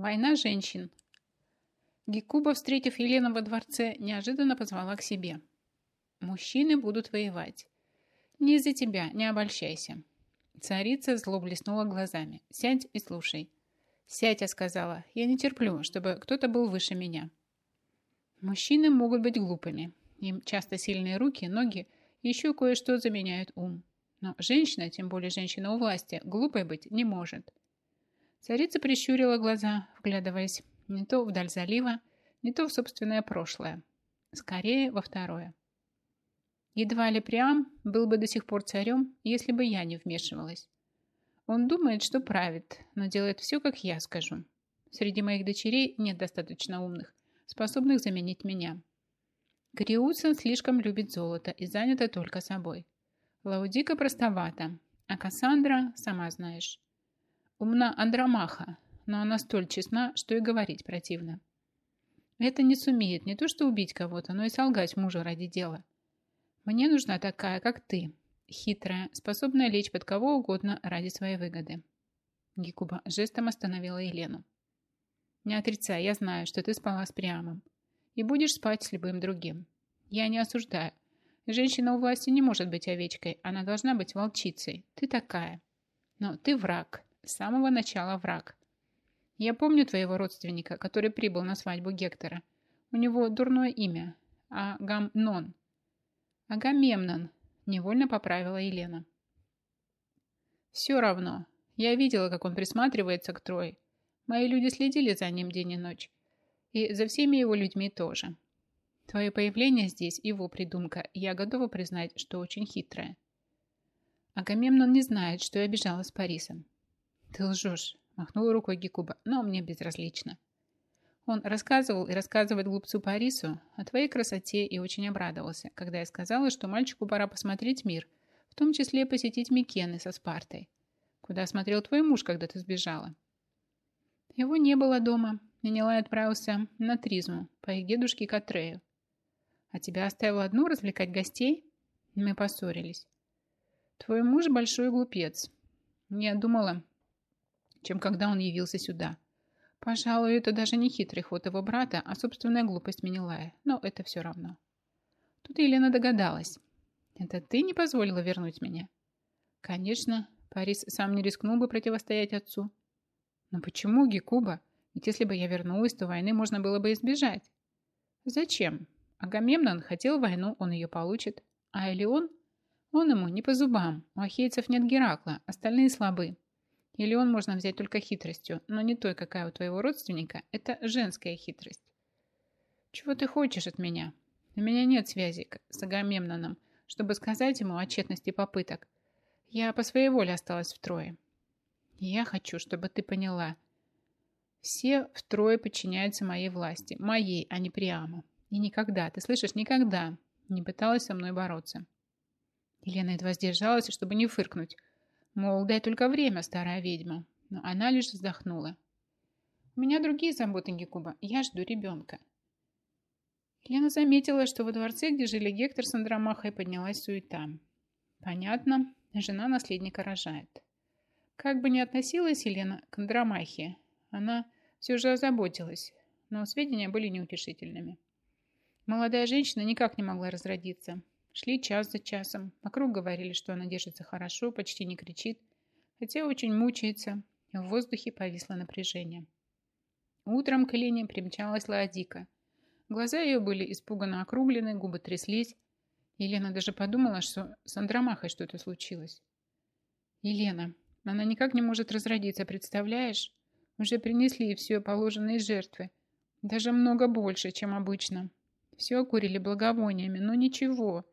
Война женщин. Гекуба, встретив Елену во дворце, неожиданно позвала к себе. Мужчины будут воевать. Не из-за тебя, не обольщайся. Царица зло блеснула глазами. Сядь и слушай. Сядь, я сказала. Я не терплю, чтобы кто-то был выше меня. Мужчины могут быть глупыми. Им часто сильные руки, ноги еще кое-что заменяют ум. Но женщина, тем более женщина у власти, глупой быть не может. Царица прищурила глаза, вглядываясь не то вдаль залива, не то в собственное прошлое. Скорее, во второе. Едва ли Приам был бы до сих пор царем, если бы я не вмешивалась. Он думает, что правит, но делает все, как я скажу. Среди моих дочерей нет достаточно умных, способных заменить меня. Гриуса слишком любит золото и занята только собой. Лаудика простовата, а Кассандра, сама знаешь. Умна Андромаха, но она столь честна, что и говорить противно. Это не сумеет не то что убить кого-то, но и солгать мужу ради дела. Мне нужна такая, как ты, хитрая, способная лечь под кого угодно ради своей выгоды. Гекуба жестом остановила Елену. Не отрицай, я знаю, что ты спала с Приамом. И будешь спать с любым другим. Я не осуждаю. Женщина у власти не может быть овечкой, она должна быть волчицей. Ты такая. Но ты враг. С самого начала враг. Я помню твоего родственника, который прибыл на свадьбу Гектора. У него дурное имя. Агамнон. Агамемнон, невольно поправила Елена. Все равно. Я видела, как он присматривается к Трое. Мои люди следили за ним день и ночь. И за всеми его людьми тоже. Твое появление здесь, его придумка, я готова признать, что очень хитрая. Агамемнон не знает, что я бежала с Парисом. Ты лжешь, махнула рукой Гекуба, но мне безразлично. Он рассказывал и рассказывает глупцу Парису о твоей красоте и очень обрадовался, когда я сказала, что мальчику пора посмотреть мир, в том числе посетить Микены со Спартой. Куда смотрел твой муж, когда ты сбежала? Его не было дома. Нинилай отправился на Тризму по их дедушке Катрею. А тебя оставил одну развлекать гостей? Мы поссорились. Твой муж большой глупец. Я думала, чем когда он явился сюда. Пожалуй, это даже не хитрый ход его брата, а собственная глупость Минилая. Но это все равно. Тут Елена догадалась. Это ты не позволила вернуть меня? Конечно, Парис сам не рискнул бы противостоять отцу. Но почему, Гекуба? Ведь если бы я вернулась, то войны можно было бы избежать. Зачем? Агамемнон хотел войну, он ее получит. А Элеон? Он ему не по зубам. У ахейцев нет Геракла, остальные слабы. Элеон можно взять только хитростью, но не той, какая у твоего родственника. Это женская хитрость. Чего ты хочешь от меня? У меня нет связи с Агамемноном, чтобы сказать ему о тщетности попыток. Я по своей воле осталась втрое. Я хочу, чтобы ты поняла. Все втрое подчиняются моей власти. Моей, а не Приама. И никогда, ты слышишь, никогда не пыталась со мной бороться. Елена едва сдержалась, чтобы не фыркнуть. Мол, дай только время, старая ведьма. Но она лишь вздохнула. У меня другие заботы, Гекуба. Я жду ребенка. Елена заметила, что во дворце, где жили Гектор с Андромахой, поднялась суета. Понятно, жена наследника рожает. Как бы ни относилась Елена к Андромахе, она все же озаботилась, но сведения были неутешительными. Молодая женщина никак не могла разродиться. Шли час за часом. Вокруг говорили, что она держится хорошо, почти не кричит, хотя очень мучается. В воздухе повисло напряжение. Утром к Елене примчалась Лаодика. Глаза ее были испуганно округлены, губы тряслись. Елена даже подумала, что с Андромахой что-то случилось. «Елена, она никак не может разродиться, представляешь? Уже принесли все положенные жертвы. Даже много больше, чем обычно. Все окурили благовониями, но ничего.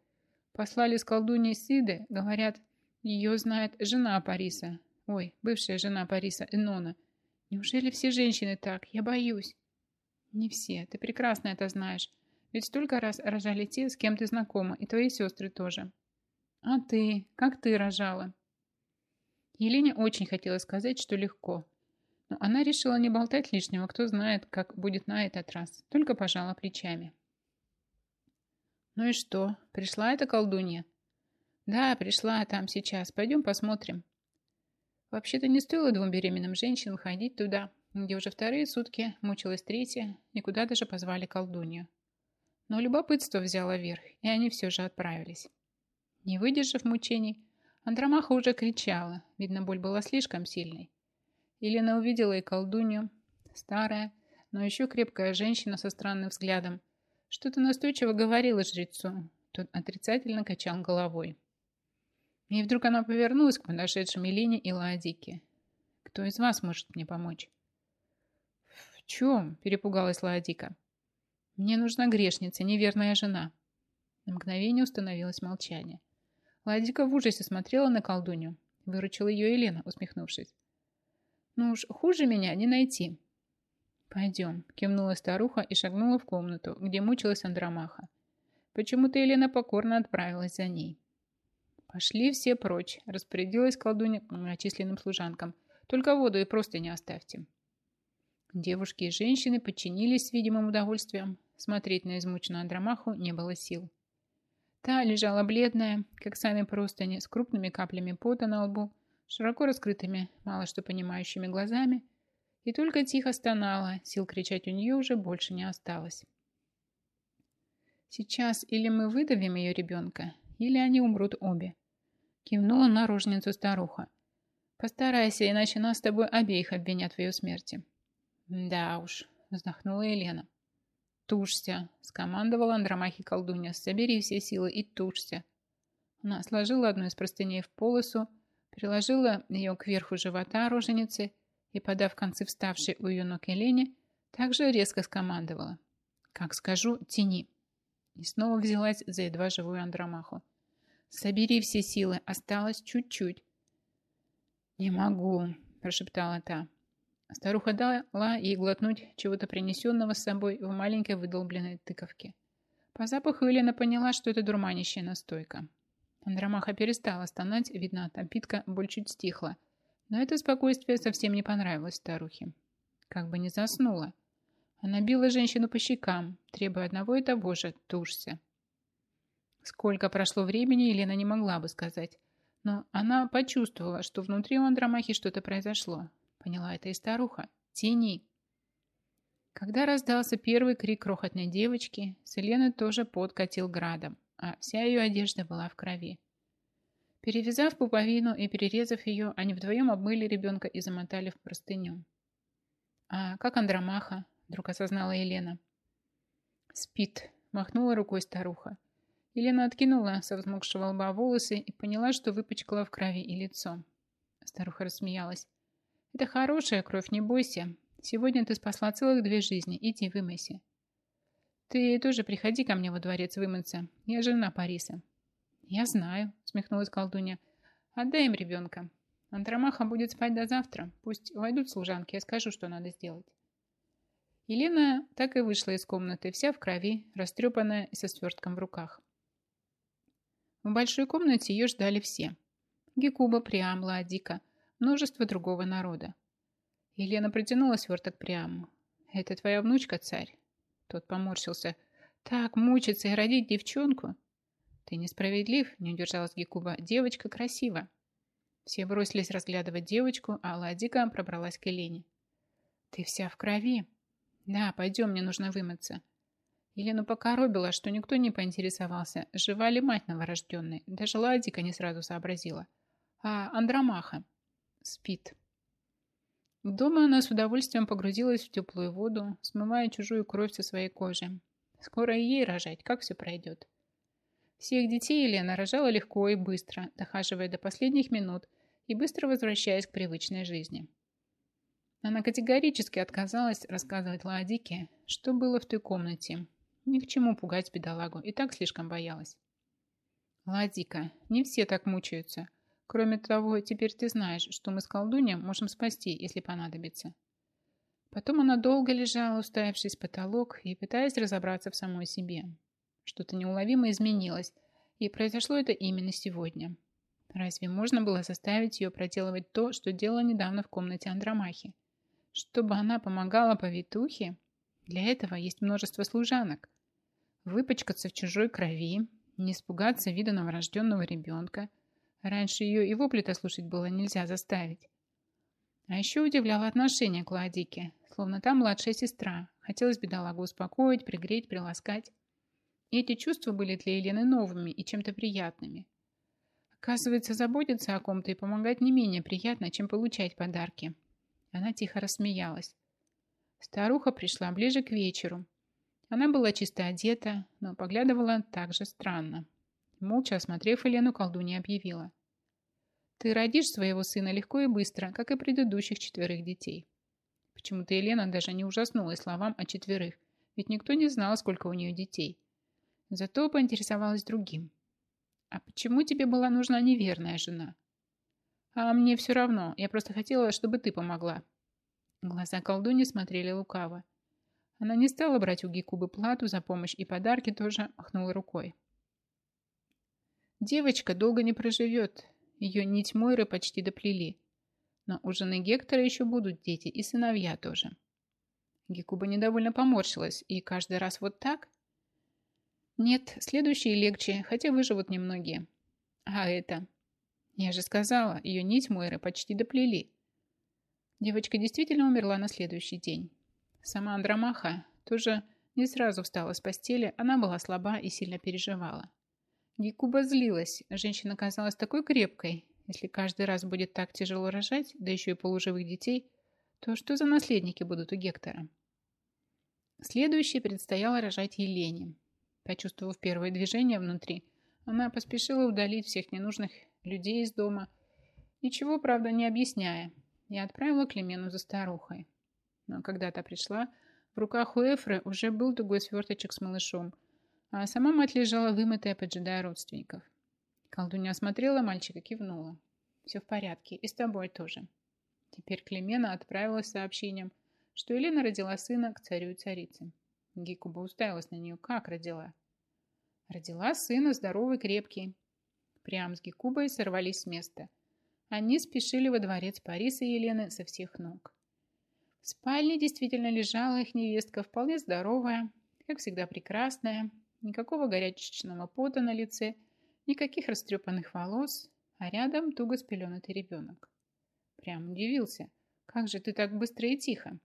Послали с колдуньей Сиды, говорят, ее знает жена Париса. Ой, бывшая жена Париса, Энона. Неужели все женщины так? Я боюсь. Не все, ты прекрасно это знаешь. Ведь столько раз рожали те, с кем ты знакома, и твои сестры тоже. А ты? Как ты рожала? Елене очень хотелось сказать, что легко. Но она решила не болтать лишнего, кто знает, как будет на этот раз. Только пожала плечами. «Ну и что? Пришла эта колдунья?» «Да, пришла там сейчас. Пойдем посмотрим». Вообще-то не стоило двум беременным женщинам ходить туда. где уже вторые сутки мучилась третья, и куда даже позвали колдунью. Но любопытство взяло верх, и они все же отправились. Не выдержав мучений, Андромаха уже кричала, видно, боль была слишком сильной. Елена увидела и колдунью, старая, но еще крепкая женщина со странным взглядом, что-то настойчиво говорила жрецу, тот отрицательно качал головой. И вдруг она повернулась к подошедшим Елене и Ладике. «Кто из вас может мне помочь?» «В чем?» – перепугалась Ладика. «Мне нужна грешница, неверная жена». На мгновение установилось молчание. Ладика в ужасе смотрела на колдунью. Выручила ее Елена, усмехнувшись. «Ну уж хуже меня не найти». «Пойдем», – кивнула старуха и шагнула в комнату, где мучилась Андромаха. Почему-то Елена покорно отправилась за ней. «Пошли все прочь», – распорядилась колдунья многочисленным служанкам. «Только воду и просто не оставьте». Девушки и женщины подчинились с видимым удовольствием. Смотреть на измученную Андромаху не было сил. Та лежала бледная, как сами простыни, с крупными каплями пота на лбу, широко раскрытыми, мало что понимающими глазами, и только тихо стонала, сил кричать у нее уже больше не осталось. Сейчас или мы выдавим ее ребенка, или они умрут обе. Кивнула на рожницу старуха. Постарайся, иначе нас с тобой обеих обвинят в ее смерти. Да уж, вздохнула Елена. Тушься, скомандовала Андромахи колдунья. Собери все силы и тушься. Она сложила одну из простыней в полосу, приложила ее к верху живота роженицы и, подав концы вставшей у ее ног Елене, также резко скомандовала. Как скажу, тяни. И снова взялась за едва живую Андромаху. «Собери все силы, осталось чуть-чуть». «Не могу», – прошептала та. Старуха дала ей глотнуть чего-то принесенного с собой в маленькой выдолбленной тыковке. По запаху Елена поняла, что это дурманящая настойка. Андромаха перестала стонать, видно, от напитка боль чуть стихла. Но это спокойствие совсем не понравилось старухе. Как бы не заснула. Она била женщину по щекам, требуя одного и того же – тушься. Сколько прошло времени, Елена не могла бы сказать. Но она почувствовала, что внутри у Андромахи что-то произошло. Поняла это и старуха. «Тяни!» Когда раздался первый крик крохотной девочки, с Елены тоже подкатил градом, а вся ее одежда была в крови. Перевязав пуповину и перерезав ее, они вдвоем обмыли ребенка и замотали в простыню. «А как Андромаха?» вдруг осознала Елена. «Спит», – махнула рукой старуха. Елена откинула со взмокшего лба волосы и поняла, что выпачкала в крови и лицо. Старуха рассмеялась. «Это хорошая кровь, не бойся. Сегодня ты спасла целых две жизни. Иди вымойся». «Ты тоже приходи ко мне во дворец вымыться. Я жена Париса». «Я знаю», – смехнулась колдунья. «Отдай им ребенка. Андромаха будет спать до завтра. Пусть войдут служанки, я скажу, что надо сделать». Елена так и вышла из комнаты, вся в крови, растрепанная и со свертком в руках. В большой комнате ее ждали все. Гекуба, Приам, Ладика, множество другого народа. Елена протянула сверток Приаму. «Это твоя внучка, царь?» Тот поморщился. «Так мучиться и родить девчонку?» «Ты несправедлив», — не удержалась Гекуба. «Девочка красива». Все бросились разглядывать девочку, а Ладика пробралась к Елене. «Ты вся в крови», «Да, пойдем, мне нужно вымыться». Елену покоробила, что никто не поинтересовался, жива ли мать новорожденной. Даже Ладика не сразу сообразила. А Андромаха спит. Дома она с удовольствием погрузилась в теплую воду, смывая чужую кровь со своей кожи. Скоро ей рожать, как все пройдет. Всех детей Елена рожала легко и быстро, дохаживая до последних минут и быстро возвращаясь к привычной жизни. Она категорически отказалась рассказывать Ладике, что было в той комнате. Ни к чему пугать бедолагу, и так слишком боялась. Ладика, не все так мучаются. Кроме того, теперь ты знаешь, что мы с колдуньем можем спасти, если понадобится. Потом она долго лежала, уставившись в потолок и пытаясь разобраться в самой себе. Что-то неуловимо изменилось, и произошло это именно сегодня. Разве можно было заставить ее проделывать то, что делала недавно в комнате Андромахи? Чтобы она помогала повитухе, для этого есть множество служанок. Выпачкаться в чужой крови, не испугаться вида новорожденного ребенка. Раньше ее и вопли-то слушать было нельзя заставить. А еще удивляло отношение к Ладике, словно там младшая сестра. Хотелось бедолагу успокоить, пригреть, приласкать. И эти чувства были для Елены новыми и чем-то приятными. Оказывается, заботиться о ком-то и помогать не менее приятно, чем получать подарки. Она тихо рассмеялась. Старуха пришла ближе к вечеру. Она была чисто одета, но поглядывала так же странно. Молча осмотрев Елену, колдунья объявила. «Ты родишь своего сына легко и быстро, как и предыдущих четверых детей». Почему-то Елена даже не ужаснулась словам о четверых, ведь никто не знал, сколько у нее детей. Зато поинтересовалась другим. «А почему тебе была нужна неверная жена?» «А мне все равно. Я просто хотела, чтобы ты помогла». Глаза колдуни смотрели лукаво. Она не стала брать у Гекубы плату за помощь и подарки тоже махнула рукой. Девочка долго не проживет. Ее нить Мойры почти доплели. Но у жены Гектора еще будут дети и сыновья тоже. Гекуба недовольно поморщилась. И каждый раз вот так? Нет, следующие легче, хотя выживут немногие. А это? Я же сказала, ее нить Мойры почти доплели. Девочка действительно умерла на следующий день. Сама Андромаха тоже не сразу встала с постели, она была слаба и сильно переживала. Гекуба злилась. Женщина казалась такой крепкой. Если каждый раз будет так тяжело рожать, да еще и полуживых детей, то что за наследники будут у Гектора? Следующей предстояло рожать Елене. Почувствовав первое движение внутри, она поспешила удалить всех ненужных людей из дома, ничего, правда, не объясняя, и отправила Клемену за старухой. Но когда та пришла, в руках у Эфры уже был тугой сверточек с малышом – а сама мать лежала вымытая, поджидая родственников. Колдунья осмотрела мальчика, кивнула. «Все в порядке, и с тобой тоже». Теперь Клемена отправилась сообщением, что Елена родила сына к царю и царице. Гикуба уставилась на нее. Как родила? Родила сына, здоровый, крепкий. Прям с Гикубой сорвались с места. Они спешили во дворец Париса и Елены со всех ног. В спальне действительно лежала их невестка, вполне здоровая, как всегда прекрасная, Никакого горячечного пота на лице, никаких растрепанных волос, а рядом туго спеленатый ребенок. Прям удивился. Как же ты так быстро и тихо?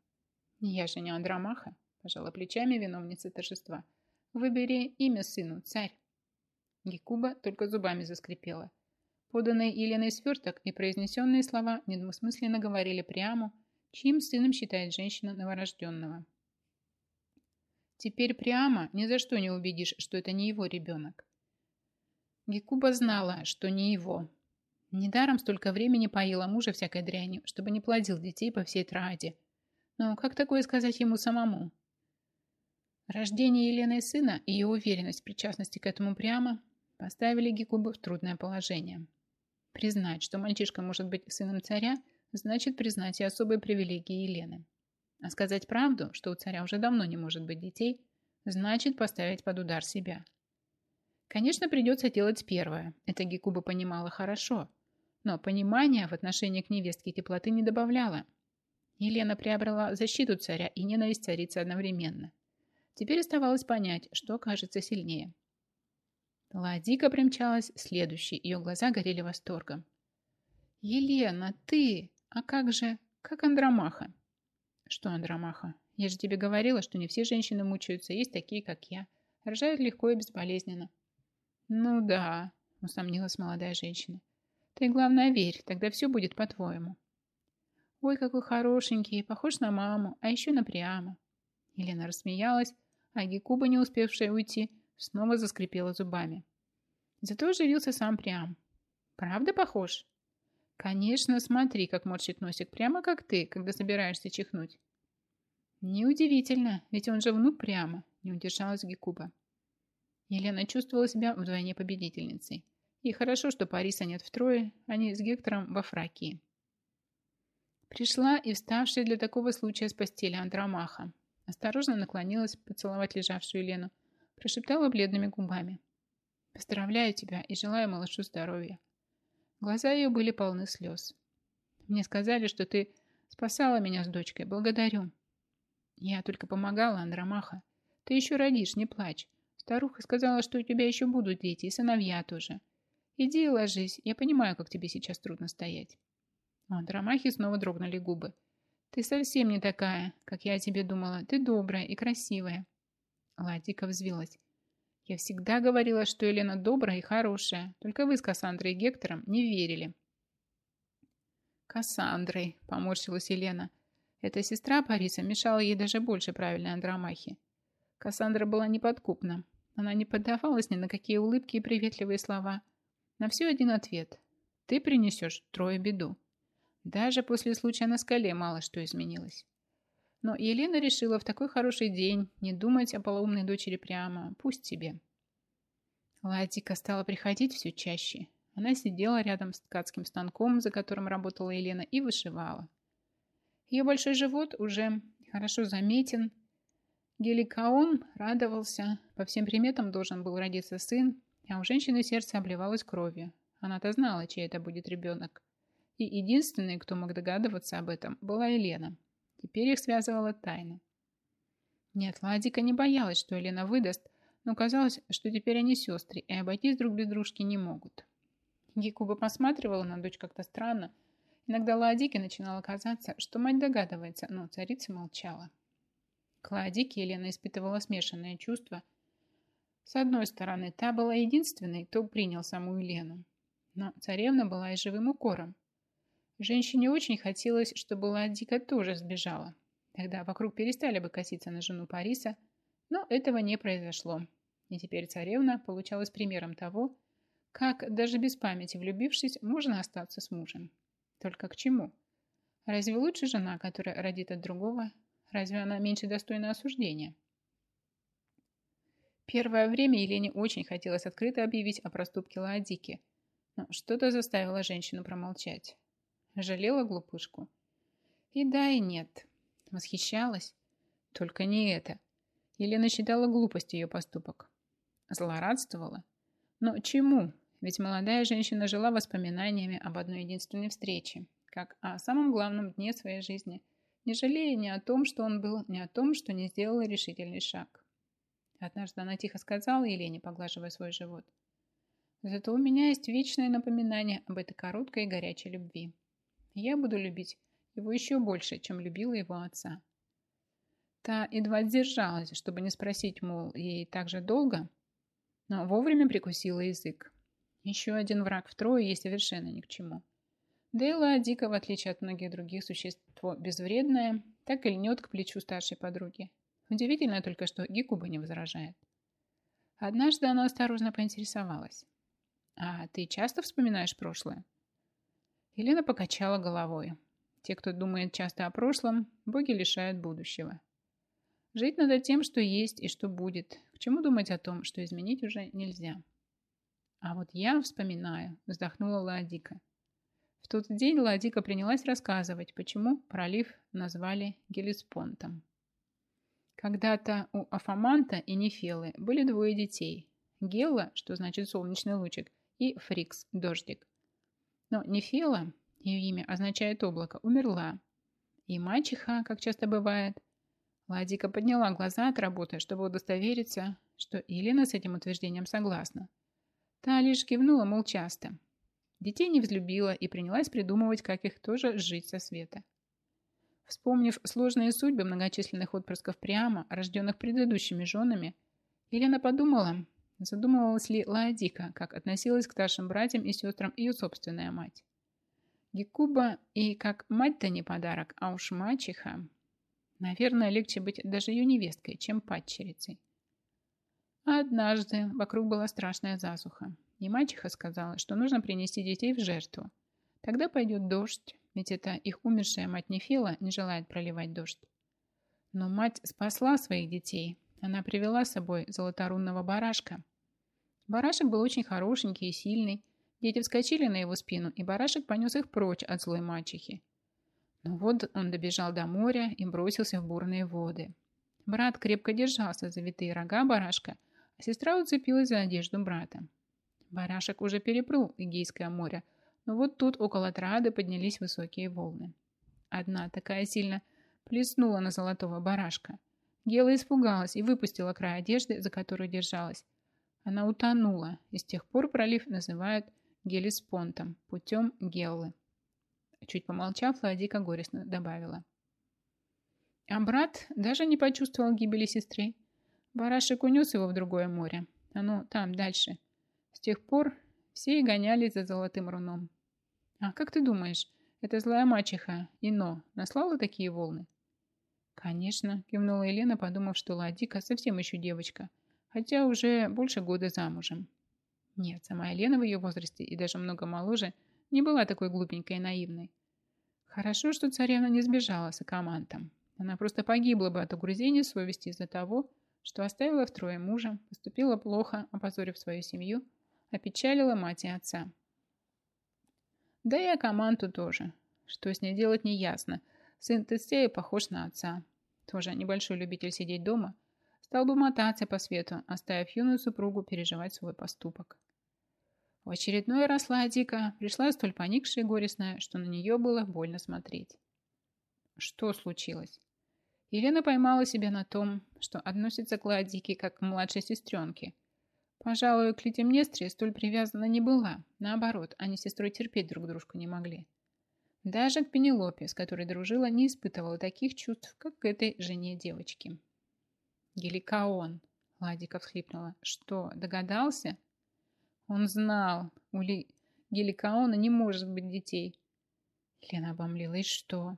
Я же не Андромаха, пожала плечами виновница торжества. Выбери имя сыну, царь. Гекуба только зубами заскрипела. Поданный Еленой сверток и произнесенные слова недвусмысленно говорили прямо, чьим сыном считает женщина новорожденного. Теперь прямо ни за что не убедишь, что это не его ребенок. Гекуба знала, что не его. Недаром столько времени поила мужа всякой дрянью, чтобы не плодил детей по всей Трааде. Но как такое сказать ему самому? Рождение Елены и сына и ее уверенность в причастности к этому прямо поставили Гекубу в трудное положение. Признать, что мальчишка может быть сыном царя, значит признать и особые привилегии Елены. А сказать правду, что у царя уже давно не может быть детей, значит поставить под удар себя. Конечно, придется делать первое. Это Гекуба понимала хорошо. Но понимание в отношении к невестке теплоты не добавляло. Елена приобрела защиту царя и ненависть царицы одновременно. Теперь оставалось понять, что кажется сильнее. Ладика примчалась следующей, ее глаза горели восторгом. «Елена, ты! А как же? Как Андромаха?» Что, Андромаха, я же тебе говорила, что не все женщины мучаются, есть такие, как я. Рожают легко и безболезненно. Ну да, усомнилась молодая женщина. Ты, главное, верь, тогда все будет по-твоему. Ой, какой хорошенький, похож на маму, а еще на Приама. Елена рассмеялась, а Гекуба, не успевшая уйти, снова заскрипела зубами. Зато оживился сам Приам. Правда похож? Конечно, смотри, как морщит носик, прямо как ты, когда собираешься чихнуть. Неудивительно, ведь он же внук прямо, не удержалась Гекуба. Елена чувствовала себя вдвойне победительницей. И хорошо, что Париса нет втрое, а не с Гектором во Фракии. Пришла и вставшая для такого случая с постели Андромаха. Осторожно наклонилась поцеловать лежавшую Елену, прошептала бледными губами. «Поздравляю тебя и желаю малышу здоровья. Глаза ее были полны слез. Мне сказали, что ты спасала меня с дочкой. Благодарю. Я только помогала, Андромаха. Ты еще родишь, не плачь. Старуха сказала, что у тебя еще будут дети, и сыновья тоже. Иди и ложись. Я понимаю, как тебе сейчас трудно стоять. У Андромахи снова дрогнули губы. «Ты совсем не такая, как я о тебе думала. Ты добрая и красивая». Ладика взвилась. «Я всегда говорила, что Елена добрая и хорошая. Только вы с Кассандрой и Гектором не верили». «Кассандрой», — поморщилась Елена. Эта сестра Париса мешала ей даже больше правильной Андромахи. Кассандра была неподкупна. Она не поддавалась ни на какие улыбки и приветливые слова. На все один ответ. «Ты принесешь трое беду». Даже после случая на скале мало что изменилось. Но Елена решила в такой хороший день не думать о полоумной дочери прямо, пусть тебе. Ладика стала приходить все чаще. Она сидела рядом с ткацким станком, за которым работала Елена, и вышивала. Ее большой живот уже хорошо заметен. Геликаон радовался. По всем приметам должен был родиться сын, а у женщины сердце обливалось кровью. Она-то знала, чей это будет ребенок. И единственной, кто мог догадываться об этом, была Елена. Теперь их связывала тайна. Нет, Ладика не боялась, что Елена выдаст, но казалось, что теперь они сестры и обойтись друг без дружки не могут. Гекуба посматривала на дочь как-то странно. Иногда Ладике начинало казаться, что мать догадывается, но царица молчала. К Ладике Елена испытывала смешанное чувство. С одной стороны, та была единственной, кто принял саму Елену. Но царевна была и живым укором. Женщине очень хотелось, чтобы Ладика тоже сбежала. Тогда вокруг перестали бы коситься на жену Париса, но этого не произошло. И теперь царевна получалась примером того, как, даже без памяти влюбившись, можно остаться с мужем. Только к чему? Разве лучше жена, которая родит от другого? Разве она меньше достойна осуждения? Первое время Елене очень хотелось открыто объявить о проступке Лаодики, но что-то заставило женщину промолчать. Жалела глупышку? И да, и нет. Восхищалась? Только не это. Елена считала глупостью ее поступок. Злорадствовала? Но чему? Ведь молодая женщина жила воспоминаниями об одной единственной встрече, как о самом главном дне своей жизни, не жалея ни о том, что он был, ни о том, что не сделала решительный шаг. Однажды она тихо сказала Елене, поглаживая свой живот. «Зато у меня есть вечное напоминание об этой короткой и горячей любви. Я буду любить его еще больше, чем любила его отца». Та едва сдержалась, чтобы не спросить, мол, ей так же долго, но вовремя прикусила язык. Еще один враг втрое ей совершенно ни к чему. Дейла Дика, в отличие от многих других существо безвредное, так и льнет к плечу старшей подруги. Удивительно только, что Гикуба не возражает. Однажды она осторожно поинтересовалась. «А ты часто вспоминаешь прошлое?» Елена покачала головой. Те, кто думает часто о прошлом, боги лишают будущего. Жить надо тем, что есть и что будет. К чему думать о том, что изменить уже нельзя? А вот я вспоминаю, вздохнула Ладика. В тот день Ладика принялась рассказывать, почему пролив назвали Гелиспонтом. Когда-то у Афаманта и Нефелы были двое детей. Гелла, что значит солнечный лучик, и Фрикс, дождик. Но Нефела, ее имя означает облако, умерла. И мачеха, как часто бывает, Ладика подняла глаза от работы, чтобы удостовериться, что Елена с этим утверждением согласна. Та лишь кивнула, мол, часто. Детей не взлюбила и принялась придумывать, как их тоже жить со света. Вспомнив сложные судьбы многочисленных отпрысков прямо, рожденных предыдущими женами, Елена подумала, задумывалась ли Лаодика, как относилась к старшим братьям и сестрам ее собственная мать. Гекуба и как мать-то не подарок, а уж мачеха. Наверное, легче быть даже ее невесткой, чем падчерицей. Однажды вокруг была страшная засуха, и мачеха сказала, что нужно принести детей в жертву. Тогда пойдет дождь, ведь это их умершая мать Нефила не желает проливать дождь. Но мать спасла своих детей. Она привела с собой золоторунного барашка. Барашек был очень хорошенький и сильный. Дети вскочили на его спину, и барашек понес их прочь от злой мачехи. Но вот он добежал до моря и бросился в бурные воды. Брат крепко держался за витые рога барашка – Сестра уцепилась за одежду брата. Барашек уже переплыл Эгейское море, но вот тут около Трады поднялись высокие волны. Одна такая сильно плеснула на золотого барашка. Гела испугалась и выпустила край одежды, за которую держалась. Она утонула, и с тех пор пролив называют Гелиспонтом, путем Геллы. Чуть помолчав, Ладика горестно добавила. А брат даже не почувствовал гибели сестры. Барашек унес его в другое море. Оно там, дальше. С тех пор все и гонялись за золотым руном. А как ты думаешь, эта злая мачеха, Ино, наслала такие волны? Конечно, кивнула Елена, подумав, что Ладика совсем еще девочка, хотя уже больше года замужем. Нет, сама Елена в ее возрасте и даже много моложе не была такой глупенькой и наивной. Хорошо, что царевна не сбежала с акамантом. Она просто погибла бы от угрызения совести из-за того, что оставила втрое мужа, поступила плохо, опозорив свою семью, опечалила мать и отца. Да и Акаманту тоже. Что с ней делать, неясно. Сын Тесея похож на отца. Тоже небольшой любитель сидеть дома. Стал бы мотаться по свету, оставив юную супругу переживать свой поступок. В очередной раз Ладика пришла столь поникшая и горестная, что на нее было больно смотреть. Что случилось? Елена поймала себя на том, что относится к Ладике как к младшей сестренке, Пожалуй, к Литемнестре столь привязана не была. Наоборот, они с сестрой терпеть друг дружку не могли. Даже к Пенелопе, с которой дружила, не испытывала таких чувств, как к этой жене девочки. «Геликаон!» — Ладика всхлипнула. «Что, догадался?» «Он знал. У Ли... Геликаона не может быть детей». Лена обомлела. «И что?»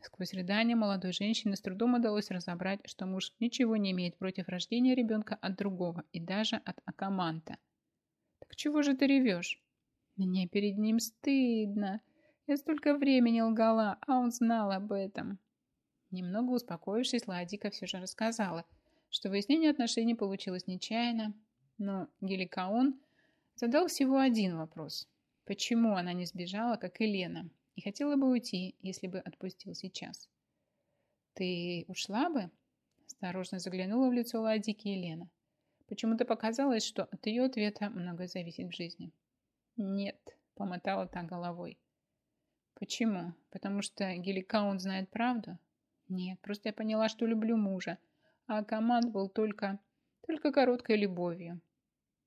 Сквозь рыдания молодой женщины с трудом удалось разобрать, что муж ничего не имеет против рождения ребенка от другого и даже от Акаманта. «Так чего же ты ревешь?» «Мне перед ним стыдно. Я столько времени лгала, а он знал об этом». Немного успокоившись, Ладика все же рассказала, что выяснение отношений получилось нечаянно, но Геликаон задал всего один вопрос. Почему она не сбежала, как Елена, и хотела бы уйти, если бы отпустил сейчас. «Ты ушла бы?» Осторожно заглянула в лицо Ладики Елена. Почему-то показалось, что от ее ответа многое зависит в жизни. «Нет», — помотала та головой. «Почему? Потому что Геликаун знает правду?» «Нет, просто я поняла, что люблю мужа, а команд был только... только короткой любовью».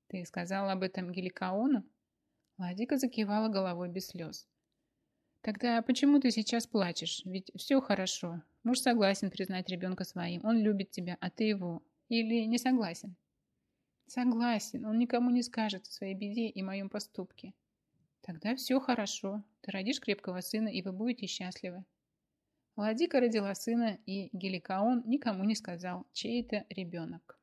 «Ты сказала об этом Геликаону?» Ладика закивала головой без слез. Тогда почему ты сейчас плачешь? Ведь все хорошо. Муж согласен признать ребенка своим. Он любит тебя, а ты его. Или не согласен? Согласен. Он никому не скажет о своей беде и моем поступке. Тогда все хорошо. Ты родишь крепкого сына, и вы будете счастливы. Владика родила сына, и Геликаон никому не сказал, чей это ребенок.